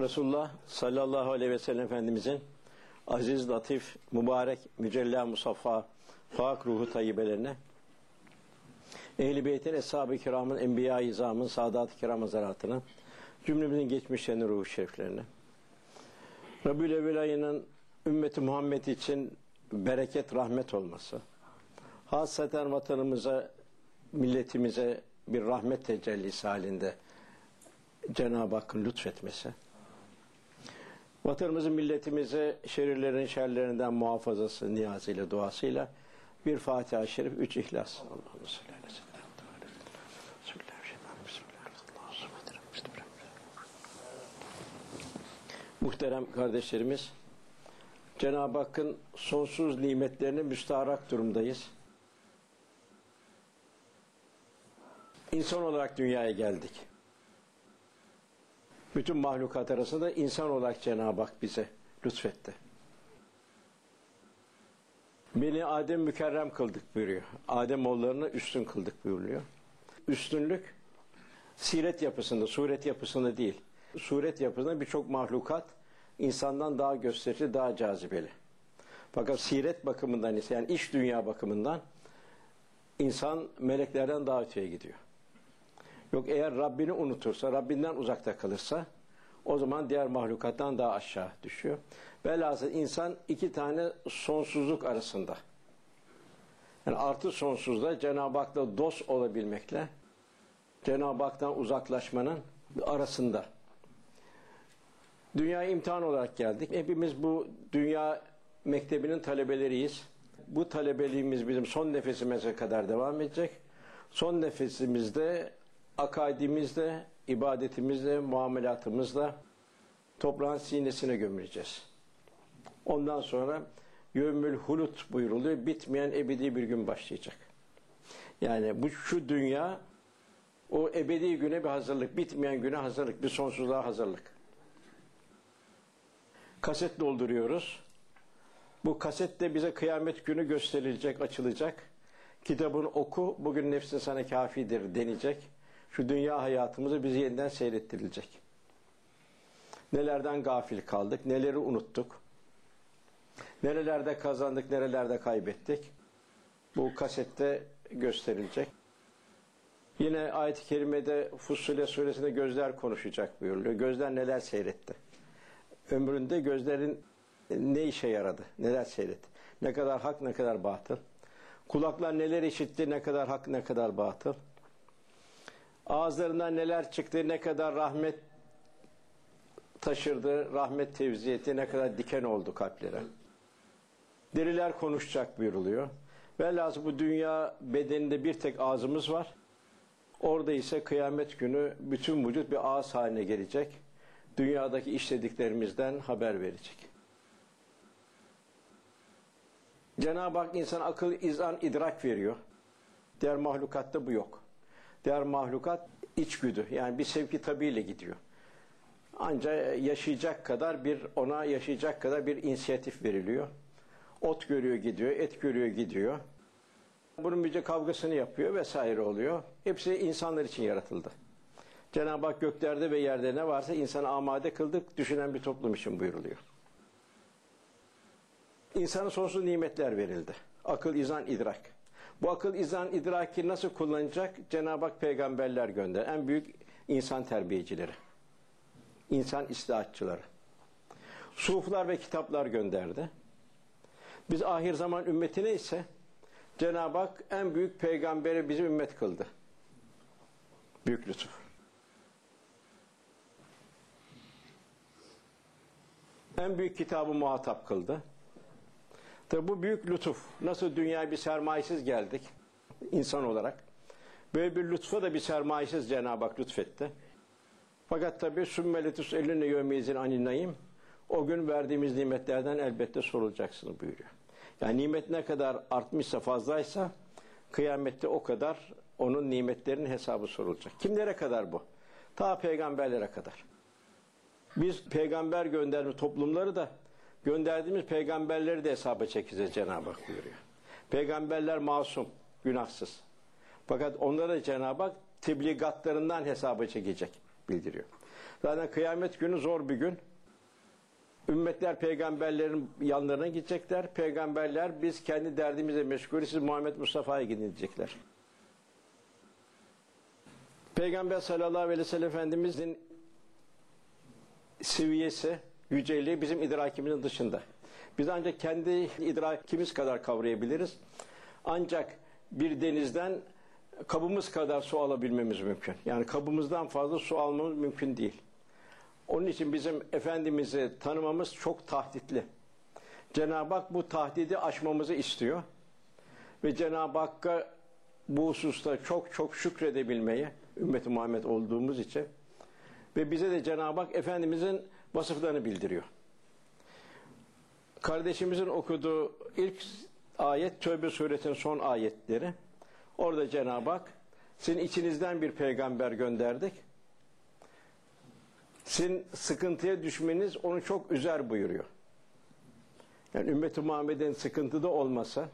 Resulullah sallallahu aleyhi ve sellem Efendimizin aziz, latif, mübarek, mücella, musaffa, fak ruhu tayyibelerine, Ehl-i Beyt'in, Eshab-ı Kiram'ın, Enbiya-i İzam'ın, Sadat-ı Kiram hazaratına, cümlemizin geçmişlerinin ruhu şeriflerine, Rabbül Evvel ayının ümmeti Muhammed için bereket, rahmet olması, hasaten vatanımıza, milletimize bir rahmet tecellisi halinde Cenab-ı Hakk'ın lütfetmesi, vatanımızın milletimize şerirlerin şerlerinden muhafazası niyazıyla, duasıyla bir Fatiha-i Şerif, üç İhlas. Allah'ım sellem. Muhterem kardeşlerimiz, Cenab-ı Hakk'ın sonsuz nimetlerini müstaharak durumdayız. İnsan olarak dünyaya geldik. Bütün mahlukat arasında insan olarak Cenab-ı Hak bize lütfetti. Beni Adem mükerrem kıldık buyuruyor. Adem oğullarını üstün kıldık buyuruyor. Üstünlük siret yapısında, suret yapısında değil. Suret yapısında birçok mahlukat insandan daha gösterici, daha cazibeli. Fakat siret bakımından ise yani iş dünya bakımından insan meleklerden daha öteye gidiyor. Yok eğer Rabbini unutursa, Rabbinden uzakta kalırsa o zaman diğer mahlukattan daha aşağı düşüyor. Velhasıl insan iki tane sonsuzluk arasında. Yani artı sonsuzda Cenab-ı Hak'la dost olabilmekle Cenab-ı Hak'tan uzaklaşmanın arasında. Dünya imtihan olarak geldik. Hepimiz bu dünya mektebinin talebeleriyiz. Bu talebeliğimiz bizim son nefesimize kadar devam edecek. Son nefesimizde akaidimizle, ibadetimizle, muamelatımızla toprağın sinesine gömüleceğiz. Ondan sonra yövmül hulut buyuruluyor. Bitmeyen ebedi bir gün başlayacak. Yani bu şu dünya o ebedi güne bir hazırlık, bitmeyen güne hazırlık, bir sonsuzluğa hazırlık. Kaset dolduruyoruz. Bu kaset de bize kıyamet günü gösterilecek, açılacak. Kitabını oku, bugün nefsin sana kafidir denecek. Şu dünya hayatımızı bizi yeniden seyrettirilecek. Nelerden gafil kaldık, neleri unuttuk. Nerelerde kazandık, nerelerde kaybettik. Bu kasette gösterilecek. Yine ayet-i kerimede Fussule suresinde gözler konuşacak buyuruluyor. Gözler neler seyretti? Ömründe gözlerin ne işe yaradı? Neler seyretti? Ne kadar hak, ne kadar batıl? Kulaklar neler işitti? Ne kadar hak, ne kadar batıl? Ağızlarından neler çıktı? Ne kadar rahmet taşırdı? Rahmet tevziyeti ne kadar diken oldu kalplere? Deriler konuşacak buyuruluyor. Velhasıl bu dünya bedeninde bir tek ağzımız var. Orada ise kıyamet günü bütün vücut bir ağız haline gelecek. Dünyadaki işlediklerimizden haber verecek. Cenab-ı Hak insan akıl, izan, idrak veriyor. Diğer mahlukatta bu yok. Diğer mahlukat içgüdü. Yani bir sevki tabiiyle gidiyor. Ancak yaşayacak kadar bir ona yaşayacak kadar bir inisiyatif veriliyor. Ot görüyor gidiyor, et görüyor gidiyor. Bunun bir kavgasını yapıyor vesaire oluyor. Hepsi insanlar için yaratıldı. Cenab-ı Hak göklerde ve yerde ne varsa insanı amade kıldık, düşünen bir toplum için buyuruluyor. İnsana sonsuz nimetler verildi. Akıl, izan, idrak. Bu akıl, izan, idraki nasıl kullanacak? Cenab-ı Hak peygamberler gönder. En büyük insan terbiyecileri. İnsan istihatçıları. Suflar ve kitaplar gönderdi. Biz ahir zaman ümmetine ise Cenab-ı Hak en büyük peygamberi bizi ümmet kıldı. Büyük lütuf. En büyük kitabı muhatap kıldı. Tabi bu büyük lütuf. Nasıl dünyaya bir sermayesiz geldik insan olarak. Böyle bir lütfa da bir sermayesiz Cenab-ı Hak lütfetti. Fakat tabi sümmeletus eline yövmeyizin aninayim o gün verdiğimiz nimetlerden elbette sorulacaksınız buyuruyor. Yani nimet ne kadar artmışsa fazlaysa kıyamette o kadar onun nimetlerinin hesabı sorulacak. Kimlere kadar bu? Ta peygamberlere kadar. Biz peygamber gönderme toplumları da gönderdiğimiz peygamberleri de hesaba çekeceğiz Cenab-ı Hak buyuruyor. Peygamberler masum, günahsız. Fakat onlara Cenab-ı Hak tebligatlarından hesaba çekecek. bildiriyor. Zaten kıyamet günü zor bir gün. Ümmetler peygamberlerin yanlarına gidecekler. Peygamberler biz kendi derdimize meşgul, siz Muhammed Mustafa'ya gidin diyecekler. Peygamber sallallahu aleyhi ve sellem Efendimizin seviyesi, yüceliği bizim idrakimizin dışında. Biz ancak kendi idrakimiz kadar kavrayabiliriz. Ancak bir denizden kabımız kadar su alabilmemiz mümkün. Yani kabımızdan fazla su almamız mümkün değil. Onun için bizim Efendimiz'i tanımamız çok tahditli. Cenab-ı Hak bu tahdidi aşmamızı istiyor. Ve Cenab-ı Hakk'a bu hususta çok çok şükredebilmeyi, ümmeti Muhammed olduğumuz için ve bize de Cenab-ı Hak Efendimiz'in vasıflarını bildiriyor. Kardeşimizin okuduğu ilk ayet Tövbe suresinin son ayetleri. Orada Cenab-ı Hak sizin içinizden bir peygamber gönderdik. Sizin sıkıntıya düşmeniz onu çok üzer buyuruyor. Yani ümmeti Muhammed'in sıkıntıda olmasa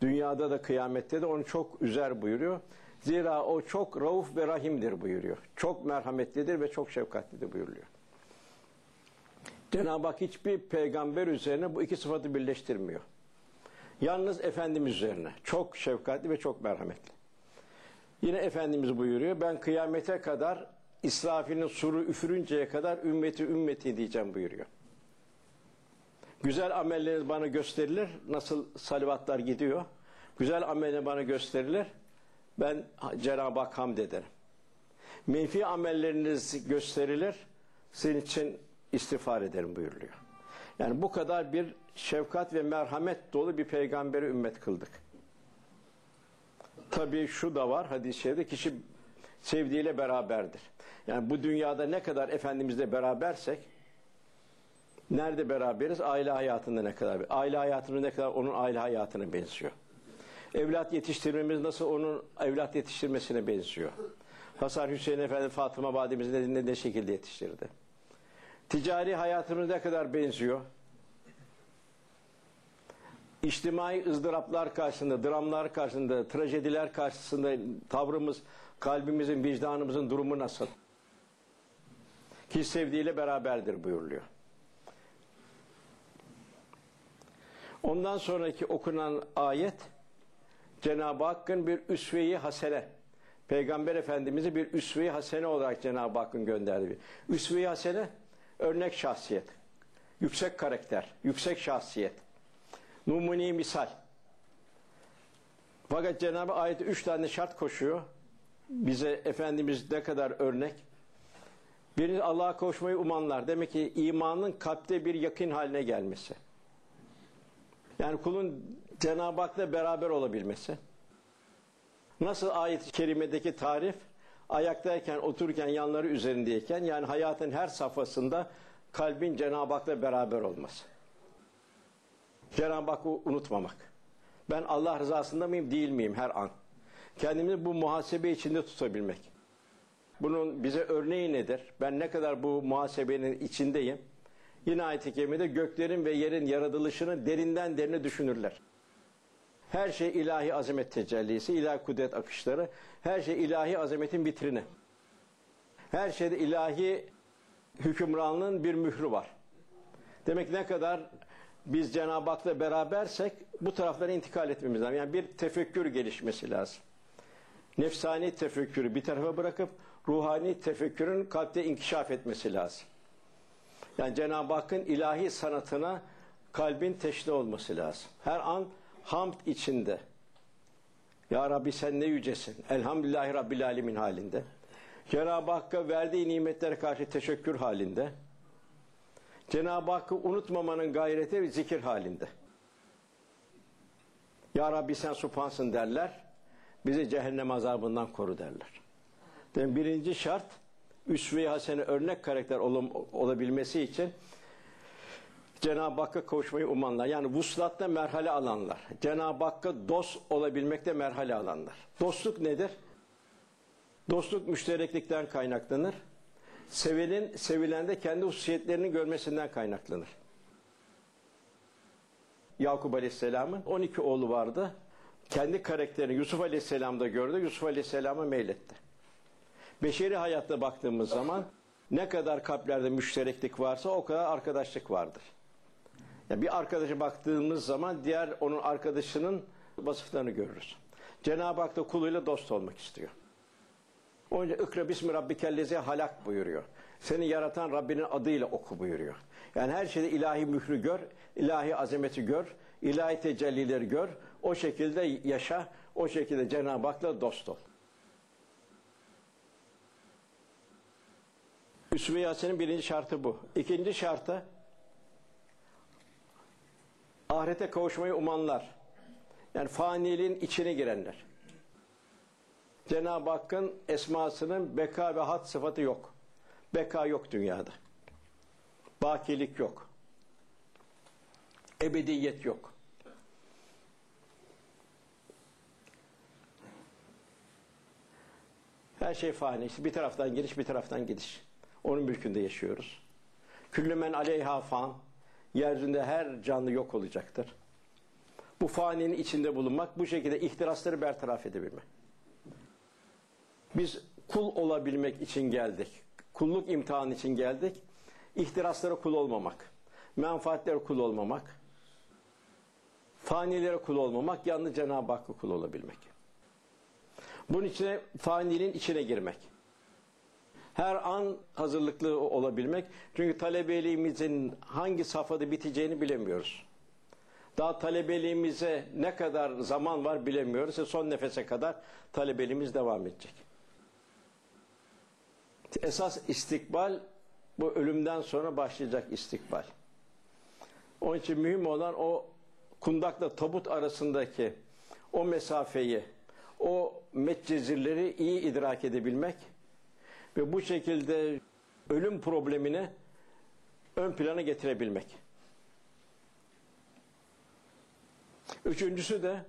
dünyada da kıyamette de onu çok üzer buyuruyor. Zira o çok rauf ve rahimdir buyuruyor. Çok merhametlidir ve çok şefkatlidir buyuruyor. Cenab-ı Hak hiçbir peygamber üzerine bu iki sıfatı birleştirmiyor. Yalnız Efendimiz üzerine. Çok şefkatli ve çok merhametli. Yine Efendimiz buyuruyor. Ben kıyamete kadar İsrafil'in suru üfürünceye kadar ümmeti ümmeti diyeceğim buyuruyor. Güzel amelleriniz bana gösterilir. Nasıl salvatlar gidiyor. Güzel amelleriniz bana gösterilir. Ben Cenab-ı Hak hamd ederim. Menfi amelleriniz gösterilir. Senin için istiğfar ederim buyuruluyor. Yani bu kadar bir şefkat ve merhamet dolu bir peygamberi ümmet kıldık. Tabii şu da var hadis-i şerifte kişi sevdiğiyle beraberdir. Yani bu dünyada ne kadar Efendimizle berabersek nerede beraberiz? Aile hayatında ne kadar? Aile hayatımız ne kadar onun aile hayatına benziyor. Evlat yetiştirmemiz nasıl onun evlat yetiştirmesine benziyor. Hasan Hüseyin Efendi Fatıma Validemizin ne, ne şekilde yetiştirdi? Ticari hayatımız ne kadar benziyor? İçtimai ızdıraplar karşısında, dramlar karşısında, trajediler karşısında tavrımız, kalbimizin, vicdanımızın durumu nasıl? Ki sevdiğiyle beraberdir buyuruluyor. Ondan sonraki okunan ayet Cenab-ı Hakk'ın bir üsve-i hasene. Peygamber Efendimiz'i bir üsve-i hasene olarak Cenab-ı Hakk'ın gönderdi. Üsve-i hasene örnek şahsiyet. Yüksek karakter, yüksek şahsiyet. Numuni misal. Fakat Cenab-ı ayet üç tane şart koşuyor. Bize Efendimiz ne kadar örnek. Birincisi Allah'a koşmayı umanlar. Demek ki imanın kalpte bir yakın haline gelmesi. Yani kulun Cenab-ı Hak'la beraber olabilmesi. Nasıl ayet-i kerimedeki tarif? Ayaktayken, otururken, yanları üzerindeyken yani hayatın her safhasında kalbin Cenab-ı Hak'la beraber olması. Cenab-ı Hak'ı unutmamak. Ben Allah rızasında mıyım, değil miyim her an? Kendimizi bu muhasebe içinde tutabilmek. Bunun bize örneği nedir? Ben ne kadar bu muhasebenin içindeyim? Yine ayet-i göklerin ve yerin yaratılışını derinden derine düşünürler. Her şey ilahi azamet tecellisi, ilahi kudret akışları, her şey ilahi azametin vitrini. Her şeyde ilahi hükümranlığın bir mührü var. Demek ne kadar biz Cenab-ı Hak'la berabersek bu taraflara intikal etmemiz lazım. Yani bir tefekkür gelişmesi lazım. Nefsani tefekkürü bir tarafa bırakıp ruhani tefekkürün kalpte inkişaf etmesi lazım. Yani Cenab-ı Hakk'ın ilahi sanatına kalbin teşne olması lazım. Her an hamd içinde. Ya Rabbi sen ne yücesin. Elhamdülillahi Rabbil Alemin halinde. Cenab-ı Hakk'a verdiği nimetlere karşı teşekkür halinde. Cenab-ı Hakk'ı unutmamanın gayreti ve zikir halinde. Ya Rabbi sen supansın derler. Bizi cehennem azabından koru derler. Yani birinci şart üsve-i hasene örnek karakter ol olabilmesi için Cenab-ı Hakk'a kavuşmayı umanlar. Yani vuslatta merhale alanlar. Cenab-ı Hakk'a dost olabilmekte merhale alanlar. Dostluk nedir? Dostluk müştereklikten kaynaklanır. Sevenin, sevilende kendi hususiyetlerini görmesinden kaynaklanır. Yakup Aleyhisselam'ın 12 oğlu vardı. Kendi karakterini Yusuf Aleyhisselam'da gördü. Yusuf Aleyhisselam'a meyletti. Beşeri hayatta baktığımız zaman ne kadar kalplerde müştereklik varsa o kadar arkadaşlık vardır. Yani bir arkadaşa baktığımız zaman diğer onun arkadaşının vasıflarını görürüz. Cenab-ı Hak da kuluyla dost olmak istiyor. İçin ikra bismi rabbikellezi halak buyuruyor. Seni yaratan Rabbinin adıyla oku buyuruyor. Yani her şeyde ilahi mührü gör, ilahi azameti gör, ilahi tecellileri gör. O şekilde yaşa, o şekilde Cenab-ı Hak'la dost ol. Üsve Yasin'in birinci şartı bu. İkinci şartı ahirete kavuşmayı umanlar. Yani faniliğin içine girenler. Cenab-ı Hakk'ın esmasının beka ve hat sıfatı yok. Beka yok dünyada. Bakilik yok. Ebediyet yok. Her şey fani. İşte bir taraftan giriş, bir taraftan gidiş. Onun mülkünde yaşıyoruz. Küllü men aleyha fan. Yeryüzünde her canlı yok olacaktır. Bu faninin içinde bulunmak, bu şekilde ihtirasları bertaraf edebilmek. Biz kul olabilmek için geldik. Kulluk imtihanı için geldik. İhtiraslara kul olmamak. Menfaatlere kul olmamak. Fanilere kul olmamak. Yalnız Cenab-ı Hakk'a kul olabilmek. Bunun içine faniliğin içine girmek. Her an hazırlıklı olabilmek. Çünkü talebeliğimizin hangi safhada biteceğini bilemiyoruz. Daha talebeliğimize ne kadar zaman var bilemiyoruz. E son nefese kadar talebeliğimiz devam edecek. Esas istikbal bu ölümden sonra başlayacak istikbal. Onun için mühim olan o kundakla tabut arasındaki o mesafeyi, o metcezirleri iyi idrak edebilmek ve bu şekilde ölüm problemini ön plana getirebilmek. Üçüncüsü de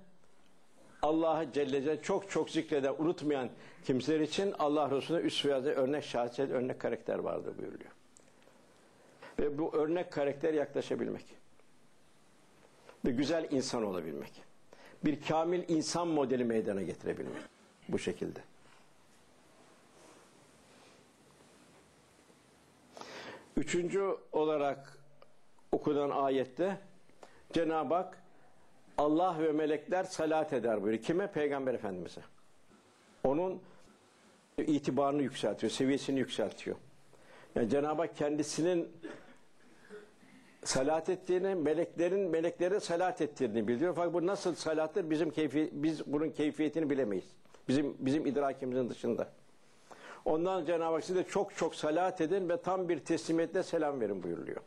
Allah'ı Celle çok çok zikreden, unutmayan kimseler için Allah Resulü'ne üst örnek şahsiyet, örnek karakter vardır buyuruyor. Ve bu örnek karakter yaklaşabilmek. Bir güzel insan olabilmek. Bir kamil insan modeli meydana getirebilmek. Bu şekilde. Üçüncü olarak okunan ayette Cenab-ı Hak Allah ve melekler salat eder buyuruyor. Kime? Peygamber Efendimiz'e. Onun itibarını yükseltiyor, seviyesini yükseltiyor. Yani Cenab-ı Hak kendisinin salat ettiğini, meleklerin meleklere salat ettiğini bildiriyor. Fakat bu nasıl salattır? Bizim keyfi, biz bunun keyfiyetini bilemeyiz. Bizim bizim idrakimizin dışında. Ondan Cenab-ı Hak size çok çok salat edin ve tam bir teslimiyetle selam verin buyuruluyor.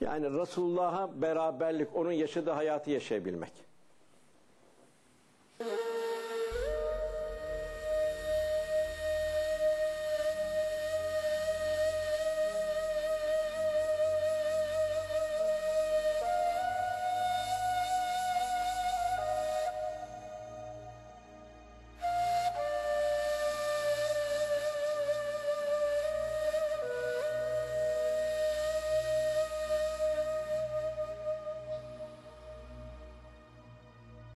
Yani Resulullah'a beraberlik, onun yaşadığı hayatı yaşayabilmek.